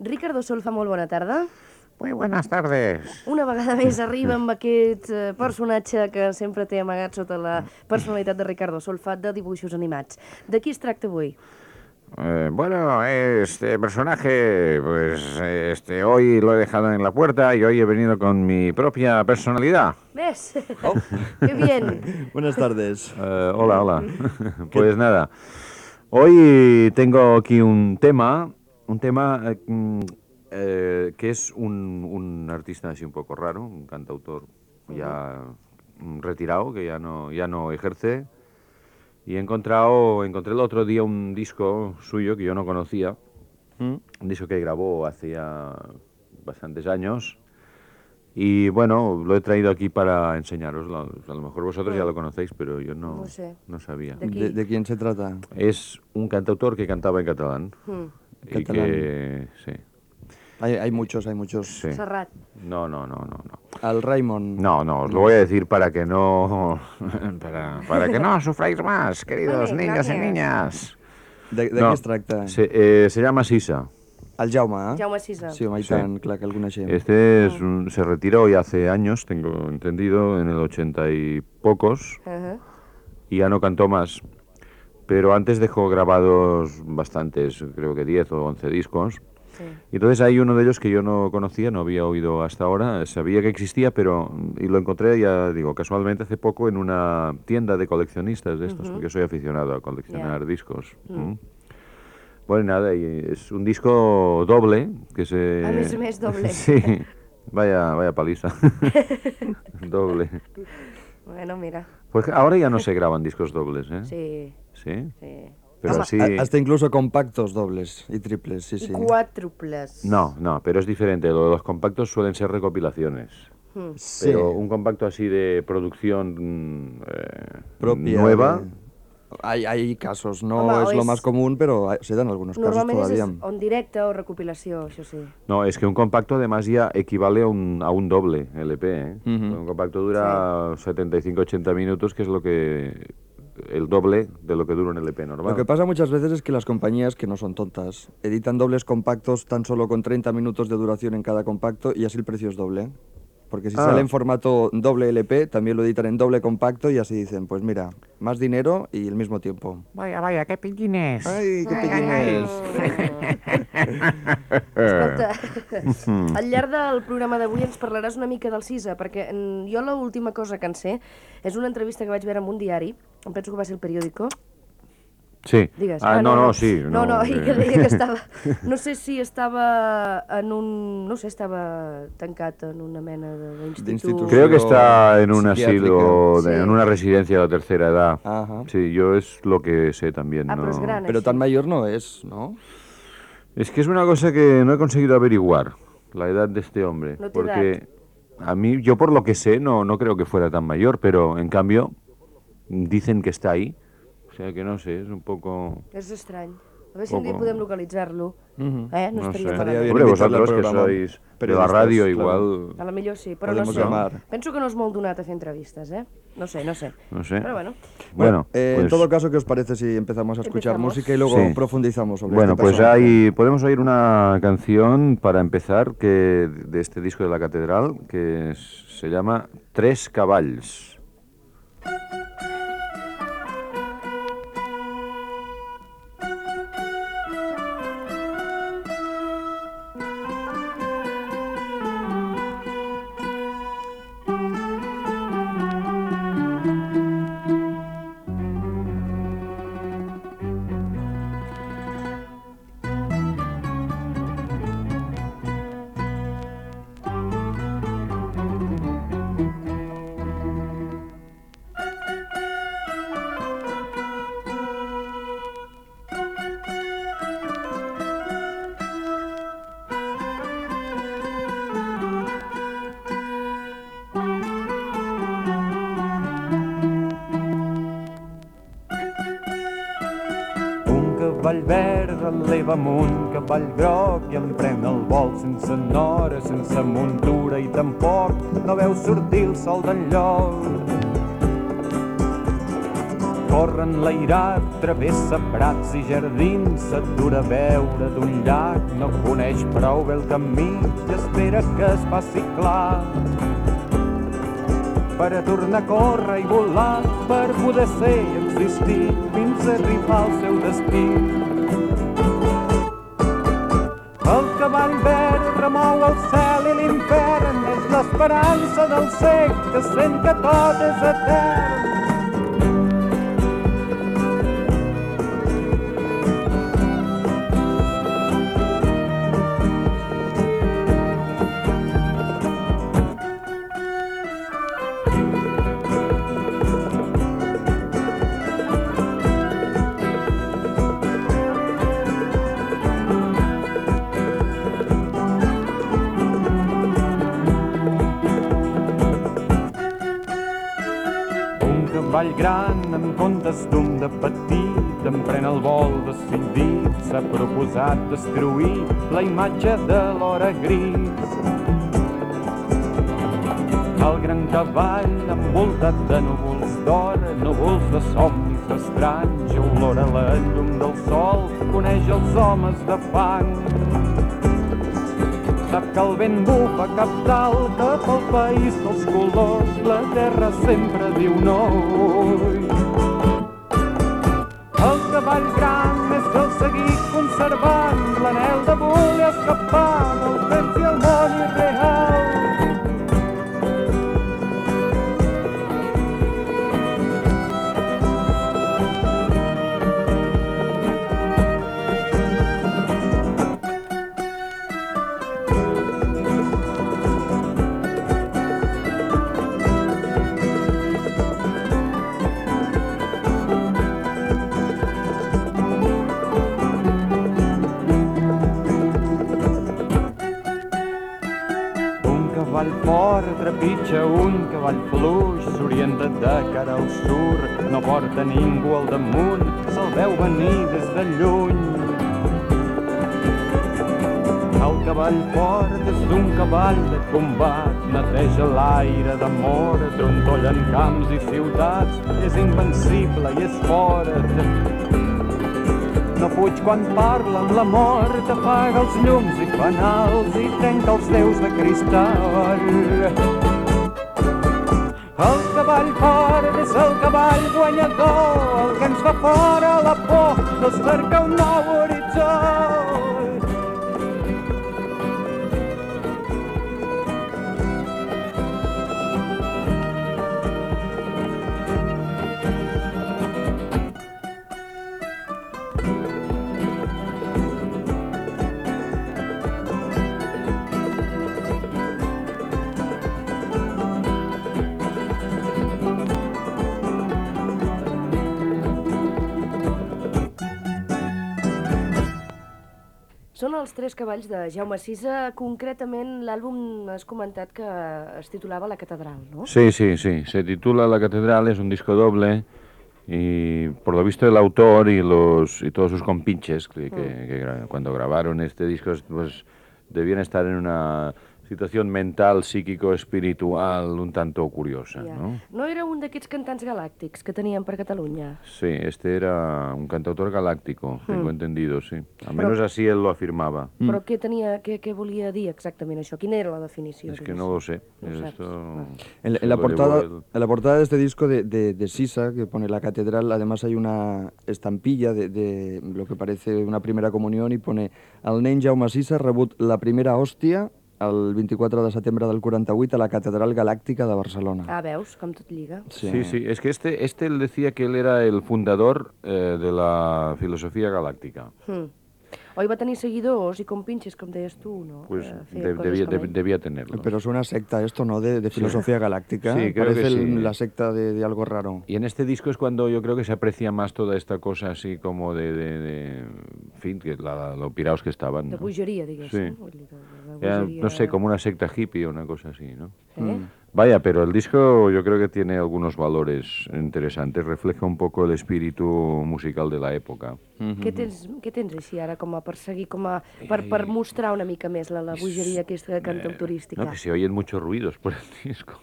Ricardo Sol fa molt bona tarda. Muy buenas tardes. Una vegada més arriba amb aquest eh, personatge que sempre té amagat sota la personalitat de Ricardo Sol, fa de dibuixos animats. De qui es tracta avui? Eh, bueno, este personaje, pues este, hoy lo he dejado en la puerta y hoy he venido con mi propia personalidad. ¿Ves? ¡Qué bien! Buenas tardes. Eh, hola, hola. pues nada, hoy tengo aquí un tema, un tema eh, mm, eh, que es un, un artista así un poco raro, un cantautor ya mm, retirado, que ya no, ya no ejerce. Y he encontrado, encontré el otro día un disco suyo que yo no conocía, ¿Mm? un disco que grabó hacía bastantes años. Y bueno, lo he traído aquí para enseñaroslo. A lo mejor vosotros ya lo conocéis, pero yo no, No sé. no sabía. De- Aquí. ¿De, de quién se trata? Es un cantautor que cantaba en catalán. Hmm. Y Catalán. que, sí, Hay, hay muchos, hay muchos. sí. Serrat. No, no, no, no, no. Al Raymond. No, no, os lo voy a decir para que no, para, para que no sufráis más, queridos Vale, niños y gracias. niñas. De, de No, què es tracta? Se, eh, se llama Sisa. El Jaume, eh? Jaume Sisa. Sí, home, Sí. tant, clar que el coneixem. Este es un- se retiró ya hace años, tengo entendido, en el ochenta y pocos, Ajá. y ya no cantó más. Pero antes dejó grabados bastantes, creo que 10 o 11 discos. Sí. Y entonces hay uno de ellos que yo no conocía, no había oído hasta ahora, sabía que existía, pero y lo encontré ya digo casualmente hace poco en una tienda de coleccionistas de estos, porque soy aficionado a coleccionar discos. ¿m? Bueno, y nada, y es un disco doble que se A a més, doble. sí. Vaya, vaya paliza. doble. Bueno, mira. Pues ahora ya no se graban discos dobles, ¿eh? Sí, ¿Sí? sí. Pero sí. ha- Hasta incluso compactos dobles y triples, sí, I sí. quàdruples. No, no, pero es diferente. Lo de los compactos suelen ser recopilaciones. Hmm. Sí. Pero un compacto así de producción mm, eh, Propia nueva, Hay, hay casos, no Home, lo és- más común, pero hay- se dan algunos casos Normalment és, todavía. és o en directe o recopilació, això sí. no, es que un compacto además ya equivale a un, a un doble LP. ¿eh? Un compacto dura 75-80 minutos, que es lo que el doble de lo que dura un LP normal. Lo que pasa muchas veces es que las compañías, que no son tontas, editan dobles compactos tan solo con 30 minutos de duración en cada compacto y así el precio es doble. Porque si Ah. sale en formato doble LP, también lo editan en doble compacto y así dicen, pues mira, más dinero y el mismo tiempo. Vaya, vaya, qué pillines. ¡Ay, qué pillines! Escolta, al llarg del programa d'avui ens parlaràs una mica del CISA, perquè mm, jo l'última cosa que en sé és una entrevista que vaig veure en un diari, em penso que va ser el periòdico, Sí. digues. Ah, no, no, sí. No, no, i que deia que estava... No sé si estava en un... No sé, estava tancat en una mena de- d'institut. Creo que está en un asilo, de- Sí. en una residencia de la tercera edad. Ajá. Sí, yo es lo que sé también. Ah, no- però és gran, Pero així. tan mayor no es, ¿no? Es que es una cosa que no he conseguido averiguar, la edad de este hombre. No porque a mí, yo por lo que sé, no, no creo que fuera tan mayor, pero en cambio dicen que está ahí. O sea que no sé, es un poco... És estrany. A veure si un dia Poco. podem localitzar-lo. Ujú. Eh? No, No estaria sé. malament. bien Hombre, invitarle al vosotros que programa. sois de la Periodistas, radio, claro. igual... A la millor sí, però Podemos no sé. llamar. Penso que no és molt donat a fer entrevistes, eh? No sé, no sé. No sé. Però bueno. Bueno, eh, pues, en todo caso, ¿qué os parece si empezamos a escuchar Empezamos. música y luego Sí. profundizamos sobre bueno este pues personaje? hay, podemos oír una canción para empezar que de este disco de la catedral que es- se llama Tres Caballs. Eleva amunt, cavall groc i em pren el vol sense nora, sense muntura i tampoc no veu sortir el sol d'enlloc. corre enlairat, travessa prats i jardins, s'atura a veure d'un llac, no coneix prou bé el camí i espera que es faci clar per a tornar a córrer i volar, per poder ser i existir fins a arribar al seu destí. não sei, eu sei que a todas a gran en comptes d'un de petit emprèn el vol decidit s'ha proposat destruir la imatge de l'hora gris el gran cavall envoltat de núvols d'or núvols de somnis estranys olora la llum del sol coneix els homes de fang Sap que el vent bufa cap dalt cap al país dels colors, la terra sempre diu no. El cavall gran és el seguir conservant l'anel de voler escapar del temps i el món irreal. Fort trepitja un cavall fluix, s'orienta de cara al sur, no porta ningú al damunt, se'l veu venir des de lluny. El cavall fort és un cavall de combat, neteja l'aire d'amor, trontolla en camps i ciutats, és invencible i és fort. No fuig quan parla amb la mort, apaga els llums i fanals i trenca els déus de cristall. El cavall fort és el cavall guanyador, el que ens fa fora la por de cercar un nou horitzó. Són els tres cavalls de Jaume Sisa. Concretament, l'àlbum has comentat que es titulava La Catedral, ¿no? Sí, sí, sí. Se titula La Catedral, es un disco doble y por lo visto el autor y los y todos sus compinches que, que- que gra- cuando grabaron este disco pues debían estar en una situación mental, psíquico, espiritual un tanto curiosa, Ja. ¿no? no era un d'aquests cantants galàctics que teníem per Catalunya. Sí, este era un cantautor galáctico, tengo entendido, sí. Al menos así él lo afirmaba. Però què tenia, què, què volia dir exactament això? Quina era la definició? Es que no lo sé. No. Esto En, en la lo portada, en la portada de este disco de, de- de Sisa, que pone la catedral, además hay una estampilla de, de lo que parece una primera comunión y pone el nen Jaume Sisa rebut la primera hòstia el 24 de setembre del 48 a la Catedral Galàctica de Barcelona. Ah, veus, com tot lliga. Sí. sí, es que este, este él decía que él era el fundador eh, de la filosofía galáctica. Hmm. Oi va tenir seguidors i compinxes, com deies tu, no? Pues feien de- debía, de- debía tenerlo. Pero es una secta esto, ¿no? De, de filosofía galáctica. Sí, creo Parece que el- sí. la secta de, de algo raro. Y en este disco es cuando yo creo que se aprecia más toda esta cosa así como de, de, de- en fin, que la, lo piraos que estaban. De ¿no? bogeria, diguéssim. Sí. Era, bogeria... no sé, como una secta hippie o una cosa así, ¿no? Eh? Vaya, pero el disco yo creo que tiene algunos valores interesantes, refleja un poco el espíritu musical de la época. Què, tens, què tens així ara com a per seguir, com a, per, per mostrar una mica més la, la bogeria aquesta cantautorística? No, que se oyen muchos ruidos por el disco.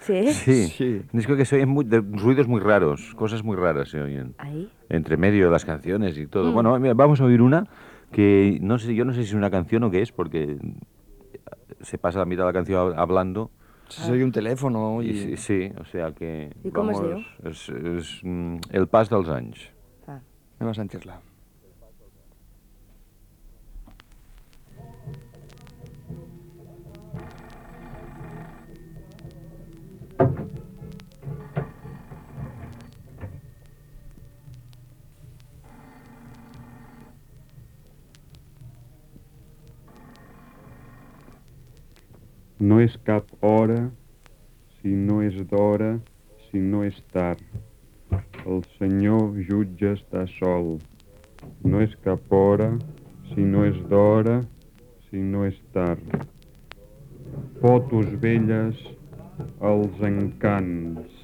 Sí? Sí. Sí. Un disco que se oyen muy, de ruidos muy raros, cosas muy raras se oyen. Ahí. Entre medio de las canciones y Mm. todo. Bueno, mira, vamos a oír una que no sé, yo no sé si es una canción o qué es, porque se pasa la mitad de la canción hab- hablando. Si soy un teléfono Y y... sí, sí, o sea que... I com es vamos, és, és, el pas dels anys. Ah. Anem a sentir-la. No és cap hora, si no és d'hora, si no és tard. El Senyor jutge està sol. No és cap hora, si no és d'hora, si no és tard. Fotos velles, els encants.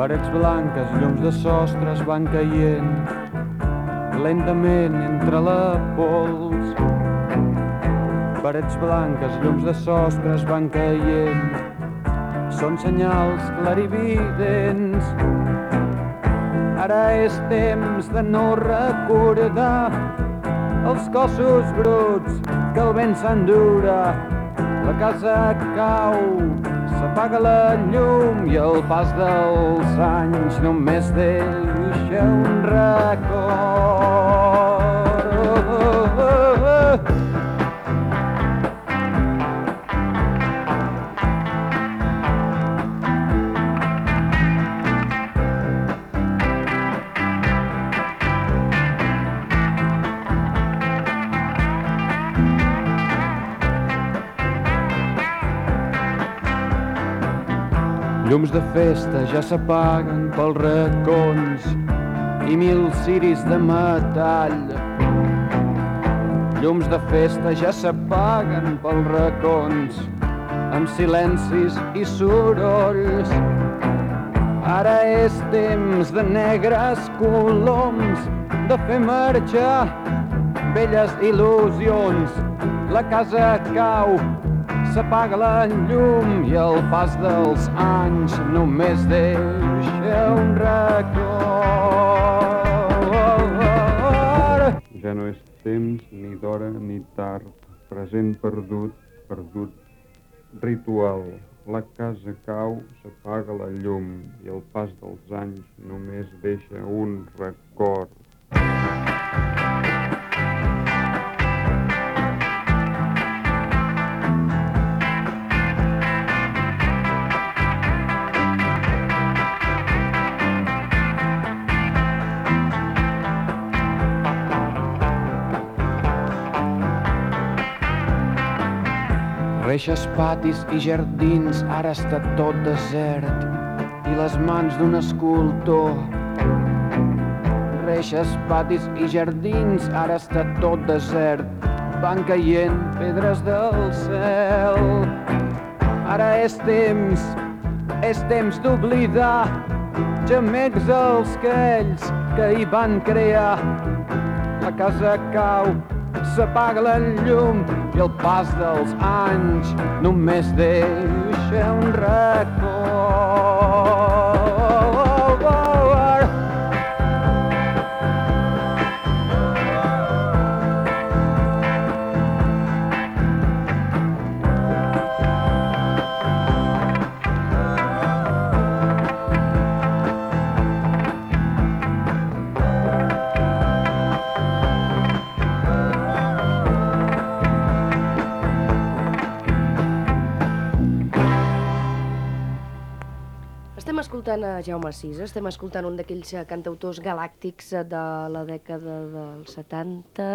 Parets blanques, llums de sostres van caient lentament entre la pols. Parets blanques, llums de sostres van caient són senyals clarividents. Ara és temps de no recordar els cossos bruts que el vent s'endura. La casa cau, s'apaga la llum i el pas dels anys només deixa un record. Llums de festa ja s'apaguen pels racons i mil ciris de metall. Llums de festa ja s'apaguen pels racons amb silencis i sorolls. Ara és temps de negres coloms, de fer marxar velles il·lusions. La casa cau, s'apaga la llum i el pas dels anys només deixa un record. Ja no és temps ni d'hora ni tard, present perdut, perdut ritual. La casa cau, s'apaga la llum i el pas dels anys només deixa un record. Reixes, patis i jardins, ara està tot desert i les mans d'un escultor. Reixes, patis i jardins, ara està tot desert, van caient pedres del cel. Ara és temps, és temps d'oblidar gemecs els que ells que hi van crear. La casa cau, s'apaga la llum i el pas dels anys només deixa un record. Estem escoltant a Jaume Sisa, estem escoltant un d'aquells eh, cantautors galàctics eh, de la dècada dels 70...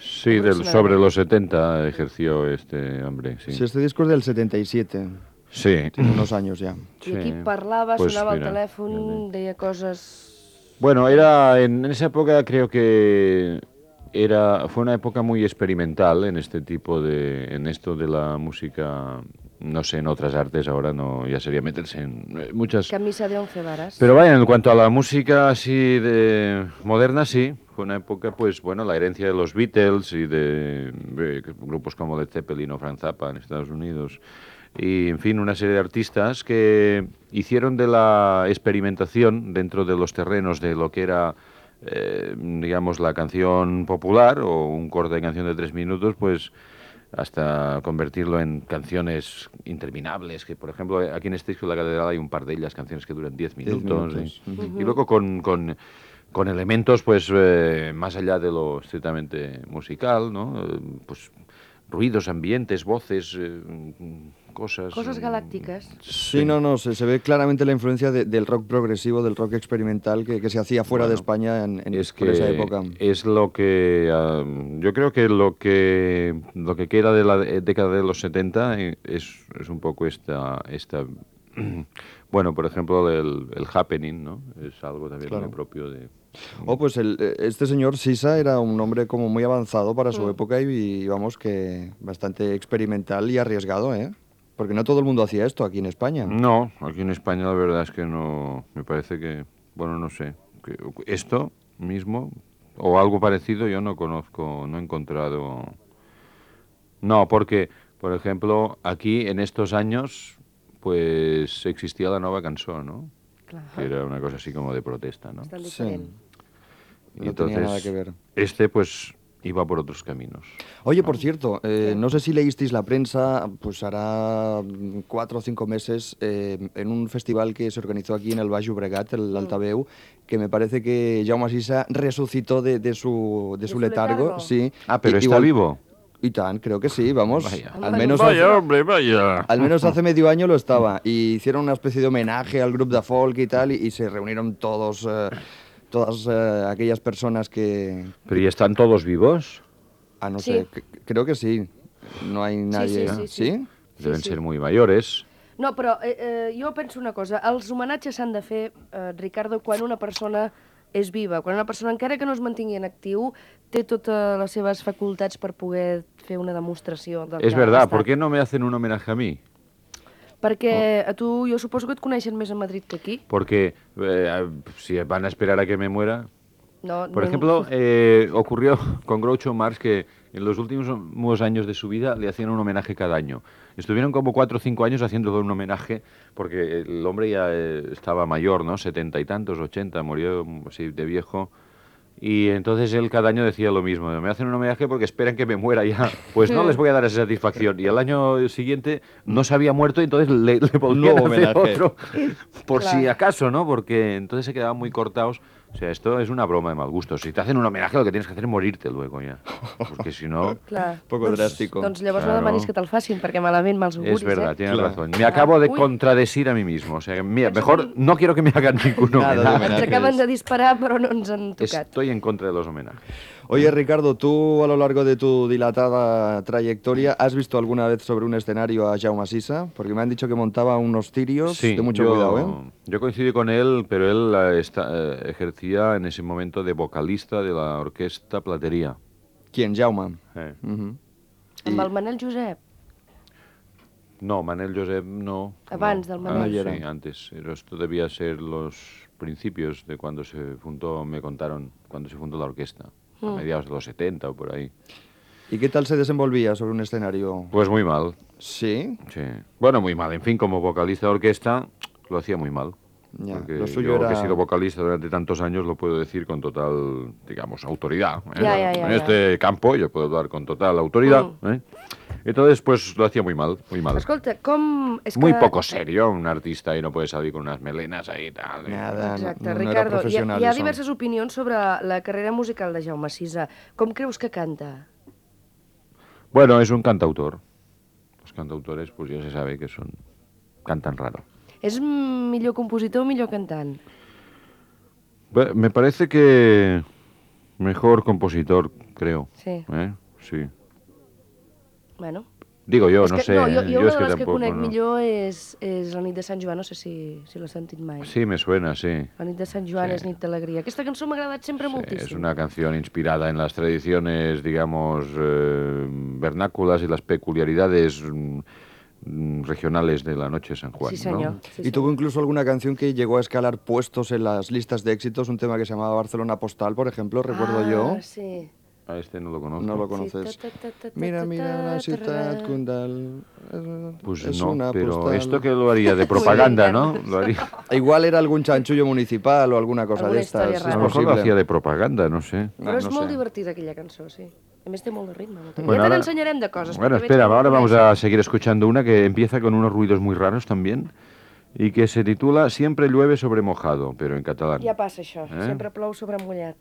Sí, del, sobre los 70 ejerció este hombre, sí. Sí, este disco es del 77. Sí. Tiene unos años ya. I aquí Sí. parlava, Pues sonava mira, al telèfon, deia coses... Bueno, era en esa época creo que era fue una época muy experimental en este tipo de en esto de la música, no sé, en otras artes ahora no ya sería meterse en eh, muchas Camisa de once varas. Pero vaya, en cuanto a la música así de moderna, sí, fue una época, pues bueno, la herencia de los Beatles y de, de grupos como Led Zeppelin o Franz Zappa en Estados Unidos. Y, en fin, una serie de artistas que hicieron de la experimentación dentro de los terrenos de lo que era, eh, digamos, la canción popular o un corte de canción de tres minutos, pues hasta convertirlo en canciones interminables, que por ejemplo aquí en este disco de la catedral hay un par de ellas, canciones que duran 10 Diez minutos, minutos, y, y luego con, con, con elementos pues eh, más allá de lo estrictamente musical, ¿no? Eh, pues ruidos, ambientes, voces, eh, cosas... Coses mm, galàctiques. Sí, no, no, se, se ve claramente la influencia de- del rock progresivo, del rock experimental que, que se hacía fuera de España en, en- es por que esa época. es lo que ah, yo creo que lo que lo que queda de la de- década de los 70 eh, es, es un poco esta esta bueno por ejemplo el, el happening no es algo también Claro. muy propio de Oh, pues el- eh, este señor Sisa era un hombre como muy avanzado para Mm. su época y, y vamos que bastante experimental y arriesgado, ¿eh? Porque no todo el mundo hacía esto aquí en España. no aquí en España la verdad es que no me parece que bueno no sé que esto mismo o algo parecido yo no conozco no he encontrado No, porque, por ejemplo, aquí en estos años, pues existía la nueva canción, ¿no? Que era una cosa así como de protesta, ¿no? Sí. Y No tenía nada que ver. este, pues, iba por otros caminos. Oye, por cierto, eh, no sé si leísteis la prensa, pues hará mm, cuatro o cinco meses, eh, en un festival que se organizó aquí en el Baix Llobregat, el Altaveu, que me parece que Jaume Sisa resucitó de, de su, de ¿De su su letargo. letargo? Sí. Ah, pero está igual- vivo. Y tan, creo que sí, vamos. Vaya. Al menos Vaya, hombre, vaya. Al menos hace medio año lo estaba. Y hicieron una especie de homenaje al grupo de folk y tal, y, y se reunieron todos, eh, todas eh, aquellas personas que... Pero ¿y están todos vivos? Ah, no Sí. sé, creo que sí. No hay nadie... sí, sí, sí. Deben sí. ser muy mayores. No, però eh, eh, jo penso una cosa. Els homenatges s'han de fer, eh, Ricardo, quan una persona és viva, quan una persona, encara que no es mantingui en actiu, té totes les seves facultats per poder fer una demostració del Es ha verdad. ¿por qué no me hacen un homenaje a mí? Perquè a tu, jo suposo que et coneixen més a Madrid que aquí. Porque eh, si van a esperar a que me muera, No, Por no, ejemplo, eh, ocurrió con Groucho Marx que en los últimos años de su vida le hacían un homenaje cada año. Estuvieron como cuatro o cinco años haciéndole un homenaje porque el hombre ya eh, estaba mayor, ¿no? Setenta y tantos, ochenta, murió así de viejo. Y entonces él cada año decía lo mismo, me hacen un homenaje porque esperan que me muera ya. Pues no les voy a dar esa satisfacción. Y al año siguiente no se había muerto y entonces le, le Nuevo hacer homenaje. otro. Por si acaso, ¿no? Porque entonces se quedaban muy cortados. O sea, esto es una broma de mal gusto. Si te hacen un homenaje, lo que tienes que hacer es morirte luego ya. Porque si no... Clar. Poco doncs, drástico. Doncs llavors no Claro. demanis que te'l facin, perquè malament mals auguris, Es verdad, eh? tienes Claro. razón. Me acabo de Uy. contradecir a mí mismo. O sea, mira, mejor que- no quiero que me hagan ningún homenaje. Ens acaben de disparar, però no ens han tocat. Estoy en contra de los homenajes. Oye, Ricardo, tú a lo largo de tu dilatada trayectoria, ¿has visto alguna vez sobre un escenario a Jaume Sisa? Porque me han dicho que montaba unos tirios de mucho yo, cuidado, ¿eh? Yo coincidí con él, pero él eh, está- eh, ejercía en ese momento de vocalista de la orquesta Platería. ¿Quién? Jaume. Eh. Ujú. Amb el Manel Josep. No, Manel Josep no. Abans no. del Manel. Ah, sí, era. antes. Pero esto debía ser los principios de cuando se fundó, me contaron, cuando se fundó la orquesta. A Mm. mediados de los 70 o por ahí. ¿Y qué tal se desenvolvía sobre un escenario? Pues muy mal, Sí, sí. Bueno, muy mal. En fin, como vocalista de orquesta, lo hacía muy mal. Ya, Porque lo suyo yo, que he sido vocalista durante tantos años, lo puedo decir con total, digamos, autoridad. ¿eh? Ya, ya, ya, en ya. este campo yo puedo hablar con total autoridad. Mm. ¿eh? Entonces, pues lo hacía muy mal, muy mal. Escolta, com... És Muy que... poco serio, un artista y no puede salir con unas melenas ahí y tal. Nada, Exacte, no, no era Ricardo, hi ha, hi ha diverses opinions sobre la carrera musical de Jaume Sisa. Com creus que canta? Bueno, es un cantautor. Los cantautores, pues ya se sabe que son cantan raro. És millor compositor o millor cantant? Me parece que mejor compositor, creo. Sí. ¿eh? Sí. Bueno. Digo yo, és no que, sé. no, jo, jo yo de que les que conec no. millor és, és La nit de Sant Joan, no sé si, si l'has sentit mai. Sí, me suena, sí. La nit de Sant Joan Sí. és nit d'alegria. Aquesta cançó m'ha agradat sempre Sí, moltíssim. Es una canción inspirada en las tradiciones, digamos, eh, vernáculas y las peculiaridades mm, regionales de la noche de San Juan. Sí. Sí, y tuvo incluso alguna canción que llegó a escalar puestos en las listas de éxitos, un tema que se llamaba Barcelona Postal, por ejemplo, recuerdo yo. Ah, sí. A este no lo conozco. No lo conoces. Mira, mira la ciudad. Kundal. Pues es no, una pero postal. esto que lo haría de propaganda, ¿no? Lo haría... Igual era algún chanchullo municipal o alguna cosa Alguna de estas. A lo mejor lo posible. hacía de propaganda, no sé. Però No, és no molt sé. divertida aquella cançó, sí. A més té molt de ritme. De... Bueno, ja te ahora- de coses. Bueno, espera, que no ahora vamos a seguir escuchando una que empieza con unos ruidos muy raros también y que se titula Siempre llueve sobre mojado, pero en catalán. Ja passa això, Eh? sempre plou sobre mullat.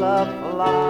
love fly.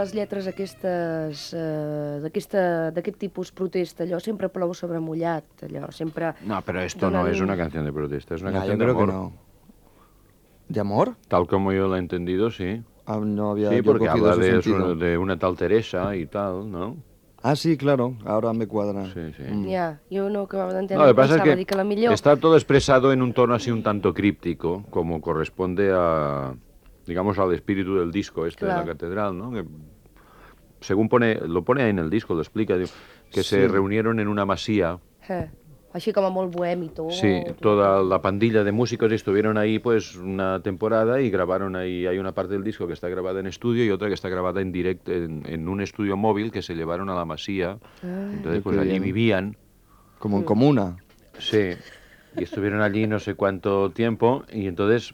Les lletres aquestes, eh, d'aquesta- d'aquest tipus protesta, allò, sempre plou sobre mullat, allò, sempre... No, pero esto no es una canción de protesta, es una Ya, yo canción de creo que amor. no. ¿De amor? Tal como yo la he entendido, sí. Ah, no había Sí, yo porque cogido habla ese de, sentido. su- de una tal Teresa y tal, ¿no? Ah, sí, claro, ahora me cuadra. Sí, sí. Mm. Ja, jo no acabava d'entendre, No, lo que pasa es que, que la millor... está todo expresado en un tono así un tanto críptico, como corresponde a, digamos, al espíritu del disco este de Claro. la catedral, ¿no? Que, según pone, lo pone ahí en el disco, lo explica, que se Sí. reunieron en una masía, Eh, així com a molt bohemi, tot. sí, toda la pandilla de músicos estuvieron ahí pues una temporada y grabaron ahí, hay una parte del disco que está grabada en estudio y otra que está grabada en directo en, en un estudio móvil que se llevaron a la masía, entonces pues allí bien. vivían. Como en comuna. Sí, y estuvieron allí no sé cuánto tiempo y entonces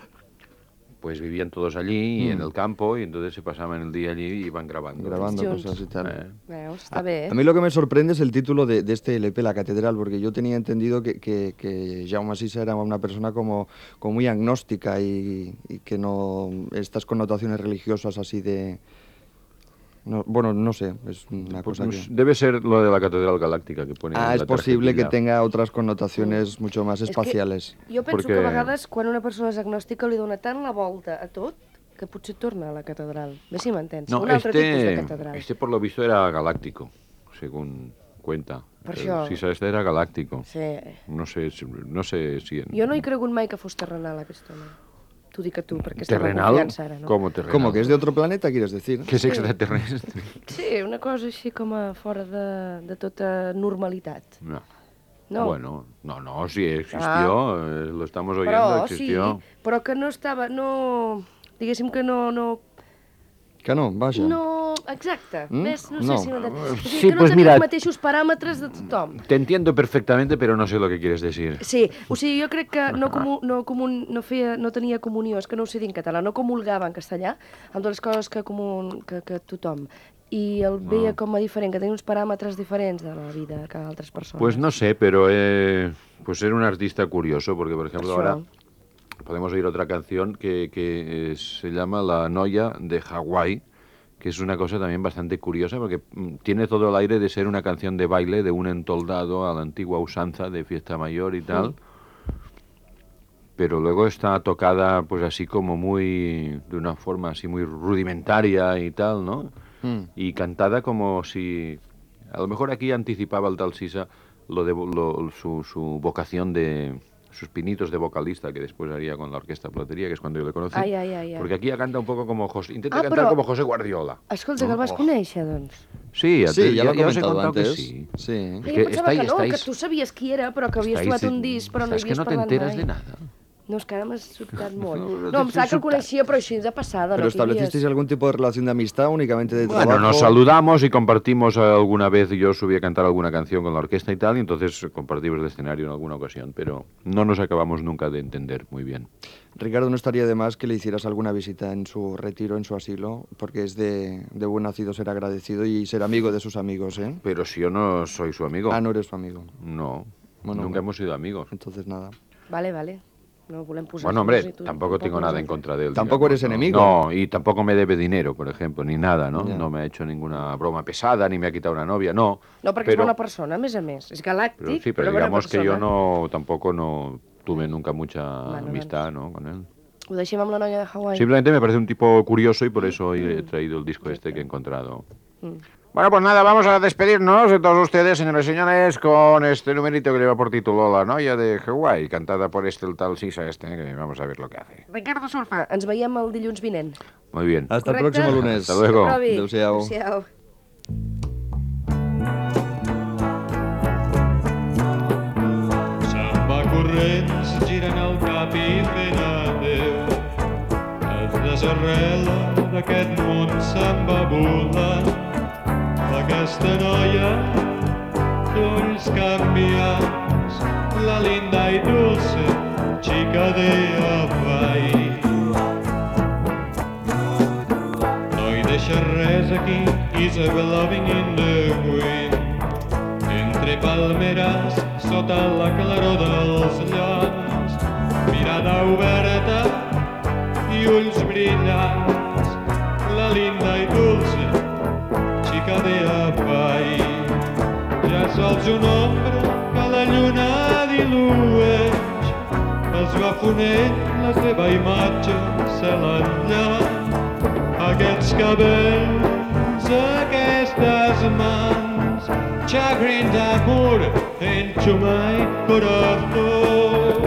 pues vivían todos allí y en el campo y entonces se pasaban el día allí y iban grabando. grabando cosas y tal. Eh. A mí lo que me sorprende es el título de, de este LP, La Catedral, porque yo tenía entendido que, que, que Jaume Sisa era una persona como, como muy agnóstica y, y que no estas connotaciones religiosas así de... no- bueno, no sé, es una pues, cosa que... Debe ser lo de la Catedral Galáctica que pone. Ah, en es la posible que tenga otras connotaciones mucho más És que espaciales. Jo penso Perquè- que a vegades quan una persona és agnòstica li dona tant la volta a tot que potser torna a la catedral. Bé si m'entens. No, un altre tipus de este, catedral. este por lo visto era galáctico, según cuenta. Per El això. Sisa este era galáctico. Sí. No sé, si- no sé si en... Jo no he cregut mai que fos terrenal, aquest home. Dic a tu, perquè estem en ¿Terrenal? confiança ara, no? ¿Cómo terrenal? ¿Cómo? ¿Que es de otro planeta, quieres decir? Que es extraterrestre. Sí, una cosa així com a fora de, de tota normalitat. No. No. Bueno, no, no, sí existió, eh, lo estamos oyendo, Però existió. sí, però que no estava, no... Diguéssim que no... no Que no, vaja. No, exacte. Mm? Ves? No, No. sé si m'entens. O sigui, Sí, que no pues mira- els mateixos paràmetres de tothom. Te entiendo perfectamente, pero no sé lo que quieres decir. Sí, o sigui, jo crec que no, comu, no, comun, no, feia, no tenia comunió, és que no ho sé dir en català, no comulgava en castellà amb totes les coses que, comun, que, que tothom. I el veia com a diferent, que tenia uns paràmetres diferents de la vida que altres persones. Pues no sé, pero eh, pues era un artista curioso, porque por ejemplo Això. ahora podemos oír otra canción que, que eh, se llama La Noia de Hawái, que es una cosa también bastante curiosa, porque mm, tiene todo el aire de ser una canción de baile de un entoldado a la antigua usanza de fiesta mayor y tal. Pero luego está tocada pues así como muy, de una forma así muy rudimentaria y tal, ¿no? Mm. y cantada como si a lo mejor aquí anticipaba el tal Sisa lo de lo- su, su vocación de sus pinitos de vocalista que después haría con la orquesta Platería, que es cuando yo le conocí. Ai, ai, ai, ai. Porque aquí ya canta un poco como José, intenta Ah, cantar però- como José Guardiola. Escolta, que el vas Oh. conèixer, doncs. Sí, ya, Sí, te- ya lo he os he comentado contado que antes. sí. Sí. Que estáis- que no, que estáis- tu sabies qui era, però que havies Estáis- trobat un disc, però no que havies no te parlat enteras mai. de nada. No, és que ara m'has sobtat molt. No, em sap que coneixia, però així. ¿Pero no, que hi havies- establecisteis algún tipo de relación de amistad únicamente de Bueno, trabajo? nos saludamos y compartimos alguna vez, yo subí a cantar alguna canción con la orquesta y tal, y entonces compartimos el escenario en alguna ocasión, pero no nos acabamos nunca de entender muy bien. Ricardo, no estaría de más que le hicieras alguna visita en su retiro, en su asilo, porque es de, de buen nacido ser agradecido y ser amigo de sus amigos, ¿eh? Pero si yo no soy su amigo. Ah, no eres su amigo. No, Bueno, nunca hemos sido amigos. Entonces nada. Vale, vale. No volem posar... Bueno, hombre, tampoco tengo nada en contra de él. Tampoco digamos, eres ¿no? enemigo. No, y tampoco me debe dinero, por ejemplo, ni nada, ¿no? No me ha hecho ninguna broma pesada, ni me ha quitado una novia, no. No, perquè pero, és bona persona, a més a més. És galàctic, pero sí, pero bona digamos que yo no, tampoco no tuve nunca mucha Bueno, amistad, ¿no? Con él. Ho deixem amb la noia de Hawaii. Simplemente me parece un tipo curioso y por eso he traído el disco este que he encontrado. Mm. Bueno, pues nada, vamos a despedirnos de todos ustedes, señores y señores, con este numerito que lleva por título La Noia de Hawái, cantada por este el tal Sisa este, que vamos a ver lo que hace. Ricardo Surfa, ens veiem el dilluns vinent. Muy bien. Hasta el Correcte? próximo lunes. Hasta luego. Adéu-siau. Adéu-siau. Se'n va corrents, girant el cap i fent adeu. Es desarrela d'aquest món, se'n va volant. Aquesta noia d'ulls canviants, la linda i dulce chica de Hawaii. deixa res aquí, Isabel loving in the wind. Entre palmeres, sota la claror dels llans, mirada oberta i ulls brillants, sols una ombra que la lluna dilueix, es fonent la seva imatge, cel enllà. Aquests cabells, aquestes mans, chagrin d'amor into my corazón.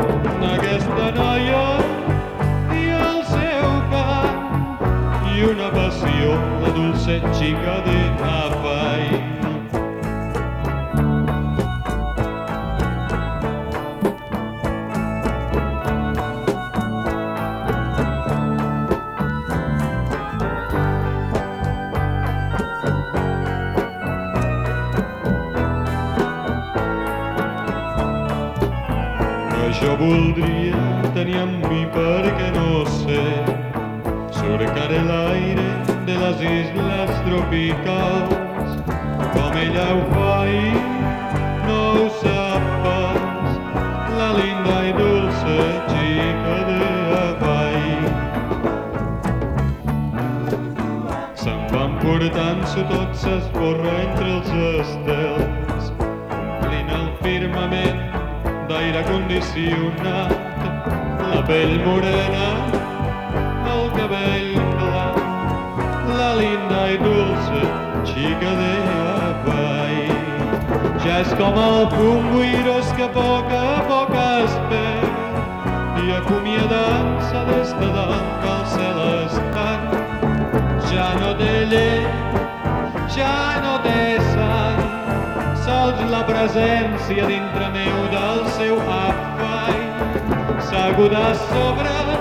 Aquesta noia i el seu cant i una passió, la dulce xica de Hawaii. Jo voldria tenir amb mi perquè no sé. Surcaré l'aire de les isles tropicals. Com ella ho fa i no ho sap pas. La linda i dulce xica de Hawaii. Se'n van portant-s'ho tot s'esborra entre els estels. Omplint el firmament d'aire condicionat, la pell morena, el cabell clar, la linda i dulce xica de Hawaii. Ja és com el punt buirós que a poc a poc es perd i acomiadant-se des de dalt del cel estant. Ja no té llet, ja no té sang, sols la presència dintre meu del seu afany s'aguda sobre